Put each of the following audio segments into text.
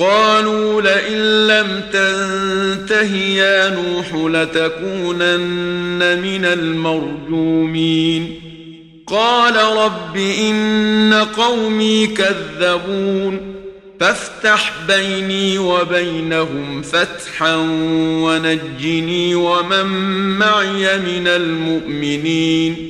قالوا لئن لم تنتهي يا نوح لتكونن من المرجومين. قال رب إن قومي كذبون. فافتح بيني وبينهم فتحا ونجني ومن معي من المؤمنين.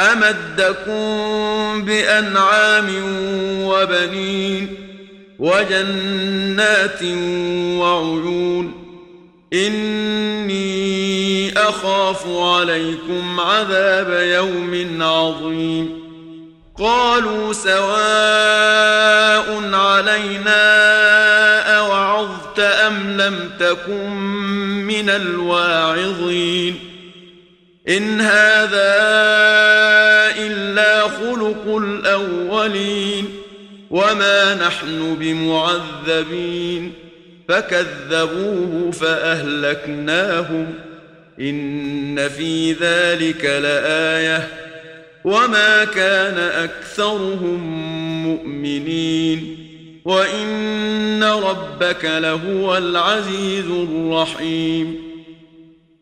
أمدكم بأنعام وبنين وجنات وعيون إني أخاف عليكم عذاب يوم عظيم قالوا سواء علينا أوعظت أم لم تكن من الواعظين إن هذا إلا خلق الأولين وما نحن بمعذبين فكذبوه فأهلكناهم إن في ذلك لآية وما كان أكثرهم مؤمنين وإن ربك لهو العزيز الرحيم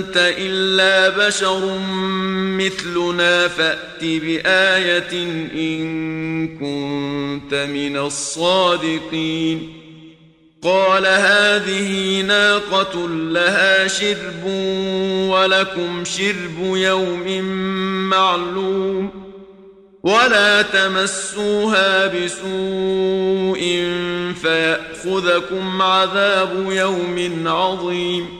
أنت إلا بشر مثلنا فأت بآية إن كنت من الصادقين. قال هذه ناقة لها شرب ولكم شرب يوم معلوم. ولا تمسوها بسوء فيأخذكم عذاب يوم عظيم.